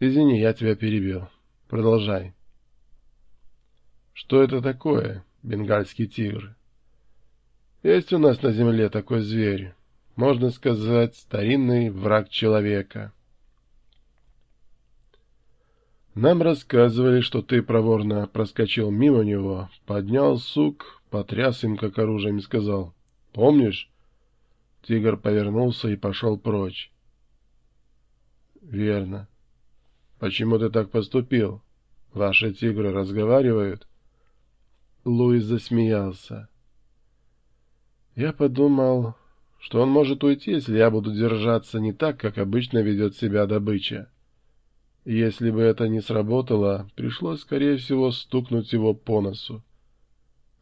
Извини, я тебя перебил. Продолжай. Что это такое, бенгальский тигр? Есть у нас на земле такой зверь. Можно сказать, старинный враг человека. Нам рассказывали, что ты проворно проскочил мимо него, поднял сук, потряс им как оружием и сказал «Помнишь?» Тигр повернулся и пошел прочь. «Верно. Почему ты так поступил? Ваши тигры разговаривают?» Луис засмеялся. «Я подумал, что он может уйти, если я буду держаться не так, как обычно ведет себя добыча. Если бы это не сработало, пришлось, скорее всего, стукнуть его по носу.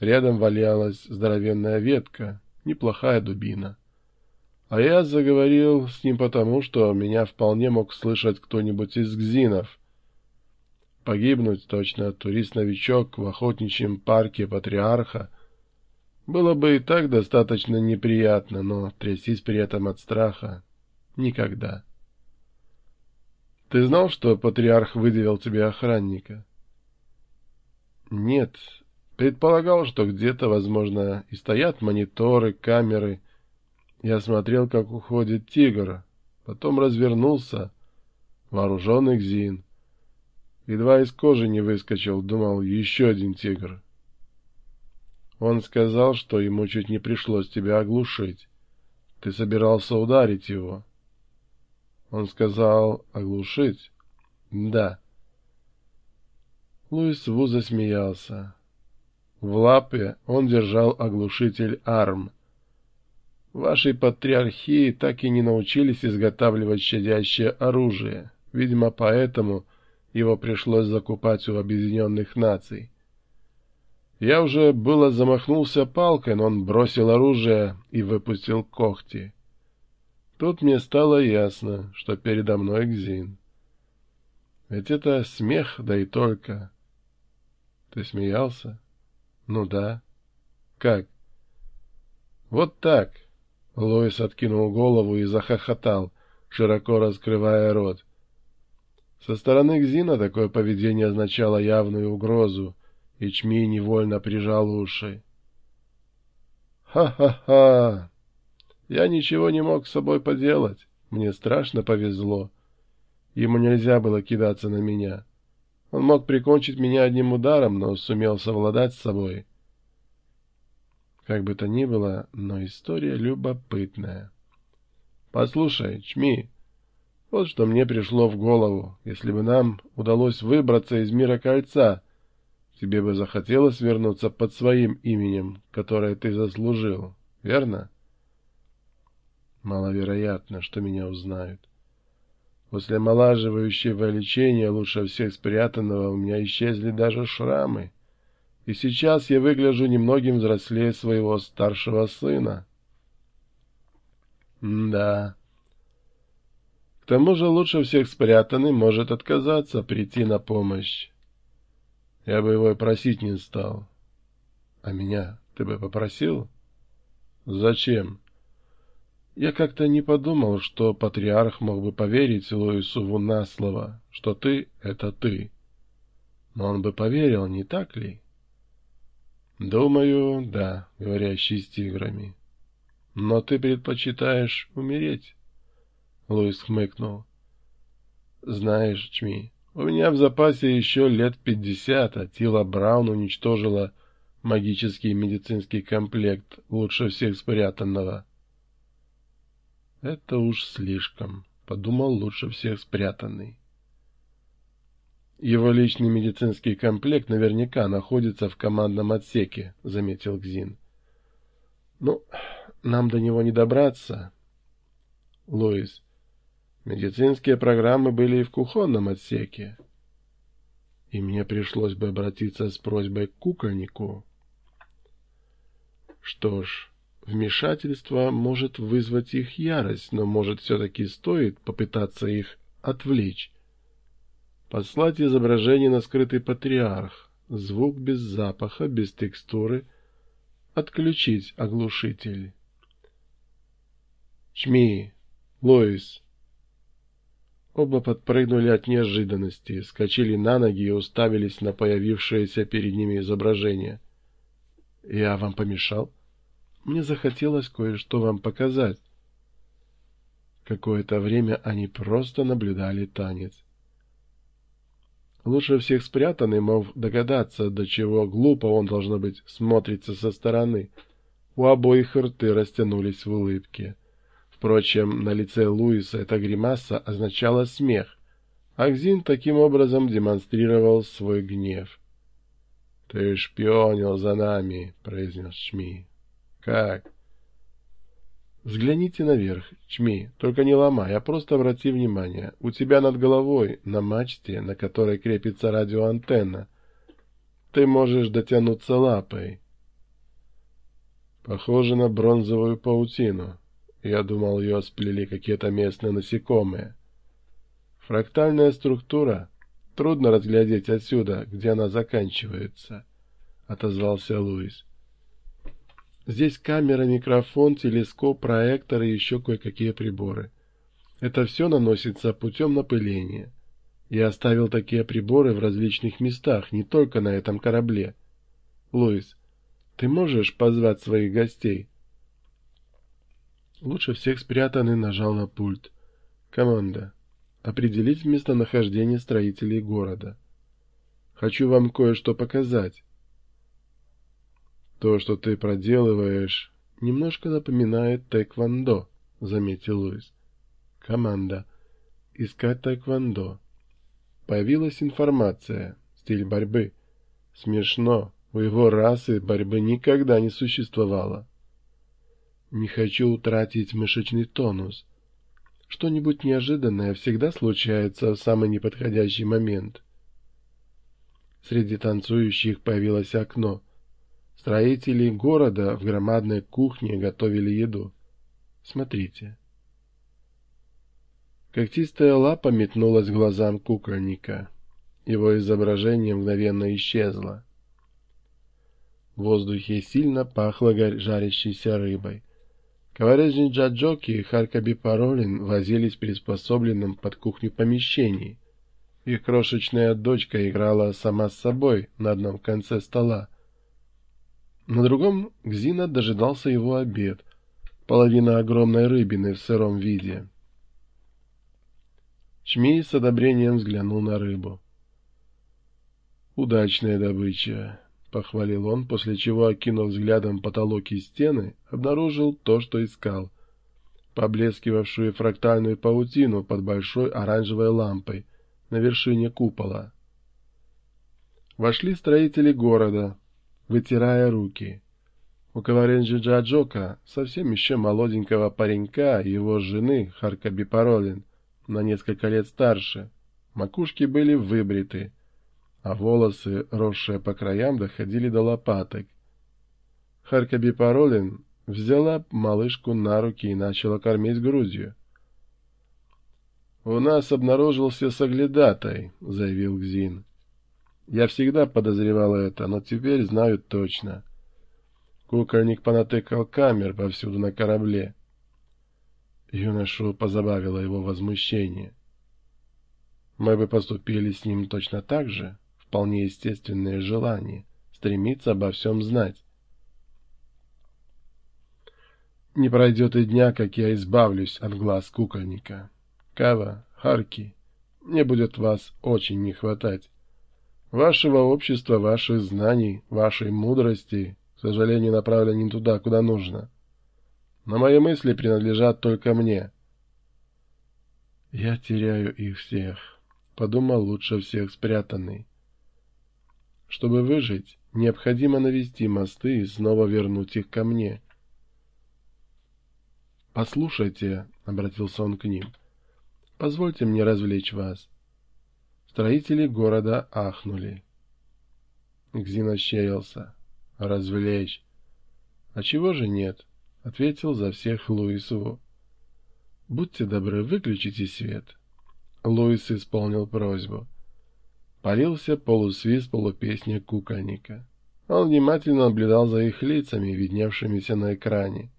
Рядом валялась здоровенная ветка, неплохая дубина. А я заговорил с ним потому, что меня вполне мог слышать кто-нибудь из гзинов. Погибнуть точно турист-новичок в охотничьем парке Патриарха было бы и так достаточно неприятно, но трястись при этом от страха — никогда. Ты знал, что Патриарх выделил тебе охранника? Нет, предполагал, что где-то, возможно, и стоят мониторы, камеры — я смотрел, как уходит тигр, потом развернулся, вооруженный Гзин. Едва из кожи не выскочил, думал, еще один тигр. Он сказал, что ему чуть не пришлось тебя оглушить. Ты собирался ударить его. Он сказал, оглушить? Да. Луис Ву засмеялся. В лапе он держал оглушитель арм — Вашей патриархии так и не научились изготавливать щадящее оружие. Видимо, поэтому его пришлось закупать у объединенных наций. Я уже было замахнулся палкой, но он бросил оружие и выпустил когти. Тут мне стало ясно, что передо мной Гзин. Ведь это смех, да и только. Ты смеялся? Ну да. Как? Вот так. Лоис откинул голову и захохотал, широко раскрывая рот. Со стороны Гзина такое поведение означало явную угрозу, и Чми невольно прижал уши. «Ха-ха-ха! Я ничего не мог с собой поделать. Мне страшно повезло. Ему нельзя было кидаться на меня. Он мог прикончить меня одним ударом, но сумел совладать с собой». Как бы то ни было, но история любопытная. Послушай, Чми, вот что мне пришло в голову. Если бы нам удалось выбраться из мира кольца, тебе бы захотелось вернуться под своим именем, которое ты заслужил, верно? Маловероятно, что меня узнают. После омолаживающего лечения лучше всех спрятанного у меня исчезли даже шрамы и сейчас я выгляжу немногим взрослее своего старшего сына. Да. К тому же лучше всех спрятанный может отказаться прийти на помощь. Я бы его и просить не стал. А меня ты бы попросил? Зачем? Я как-то не подумал, что патриарх мог бы поверить Луисову на слово, что ты — это ты. Но он бы поверил, не так ли? — Думаю, да, говорящий с тиграми. Но ты предпочитаешь умереть? Луис хмыкнул. Знаешь, Чми, у меня в запасе еще лет пятьдесят, а Тила Браун уничтожила магический медицинский комплект, лучше всех спрятанного. Это уж слишком, подумал лучше всех спрятанный. Его личный медицинский комплект наверняка находится в командном отсеке, заметил Гзин. Ну, нам до него не добраться. Луис, медицинские программы были и в кухонном отсеке. И мне пришлось бы обратиться с просьбой к кукольнику. Что ж, вмешательство может вызвать их ярость, но, может, все-таки стоит попытаться их отвлечь. Послать изображение на скрытый патриарх. Звук без запаха, без текстуры. Отключить оглушитель. Чми, Лоис. Оба подпрыгнули от неожиданности, скочили на ноги и уставились на появившееся перед ними изображение. «Я вам помешал? Мне захотелось кое-что вам показать». Какое-то время они просто наблюдали танец. Лучше всех спрятанный мог догадаться, до чего глупо он, должно быть, смотрится со стороны. У обоих рты растянулись в улыбке. Впрочем, на лице Луиса эта гримаса означала смех. Акзин таким образом демонстрировал свой гнев. — Ты шпионил за нами, — произнес Чми. — Как? — Взгляните наверх, Чми, только не ломай, а просто обрати внимание. У тебя над головой, на мачте, на которой крепится радиоантенна, ты можешь дотянуться лапой. Похоже на бронзовую паутину. Я думал, ее сплели какие-то местные насекомые. Фрактальная структура. Трудно разглядеть отсюда, где она заканчивается, — отозвался Луис. Здесь камера, микрофон, телескоп, проектор и еще кое-какие приборы. Это все наносится путем напыления. Я оставил такие приборы в различных местах, не только на этом корабле. Луис, ты можешь позвать своих гостей? Лучше всех спрятанный нажал на пульт. Команда. Определить местонахождение строителей города. Хочу вам кое-что показать. То, что ты проделываешь, немножко напоминает тэквондо, заметил Луис. Команда. Искать тэквондо. Появилась информация. Стиль борьбы. Смешно. У его расы борьбы никогда не существовало. Не хочу утратить мышечный тонус. Что-нибудь неожиданное всегда случается в самый неподходящий момент. Среди танцующих появилось окно. Строители города в громадной кухне готовили еду. Смотрите. Когтистая лапа метнулась глазам кукольника. Его изображение мгновенно исчезло. В воздухе сильно пахло жарящейся рыбой. Каварежни Джаджоки и Харкаби Паролин возились в приспособленном под кухню помещении. Их крошечная дочка играла сама с собой на одном конце стола. На другом Гзина дожидался его обед, половина огромной рыбины в сыром виде. Чмей с одобрением взглянул на рыбу. Удачная добыча похвалил он, после чего, окинув взглядом потолок и стены, обнаружил то, что искал. Поблескивавшую фрактальную паутину под большой оранжевой лампой на вершине купола. Вошли строители города, вытирая руки. У Каваренджи Джаджока, совсем еще молоденького паренька, его жены Харкаби Паролин, на несколько лет старше, макушки были выбриты, а волосы, росшие по краям, доходили до лопаток. Харкаби Паролин взяла малышку на руки и начала кормить грудью. «У нас обнаружился соглядатай», — заявил Гзин. «Я всегда подозревал это, но теперь знаю точно». Кукольник понатыкал камер повсюду на корабле. Юношу позабавило его возмущение. «Мы бы поступили с ним точно так же», вполне естественное желание стремиться обо всем знать. Не пройдет и дня, как я избавлюсь от глаз кукольника. Кава, Харки, мне будет вас очень не хватать. Вашего общества, ваших знаний, вашей мудрости, к сожалению, направлены не туда, куда нужно. Но мои мысли принадлежат только мне. Я теряю их всех, — подумал лучше всех спрятанный. Чтобы выжить, необходимо навести мосты и снова вернуть их ко мне. «Послушайте», — обратился он к ним, — «позвольте мне развлечь вас». Строители города ахнули. Гзин ощерился. «Развлечь?» «А чего же нет?» — ответил за всех Луисову. «Будьте добры, выключите свет». Луис исполнил просьбу. Полился полусвист полупесня кукольника. Он внимательно наблюдал за их лицами, видневшимися на экране.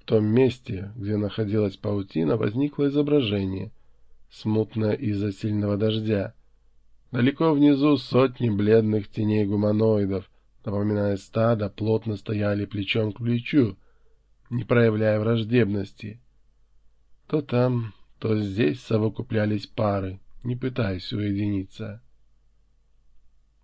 В том месте, где находилась паутина, возникло изображение. Смутно из-за сильного дождя. Далеко внизу сотни бледных теней гуманоидов, напоминая стадо, плотно стояли плечом к плечу, не проявляя враждебности. То там, то здесь совокуплялись пары, не пытаясь уединиться.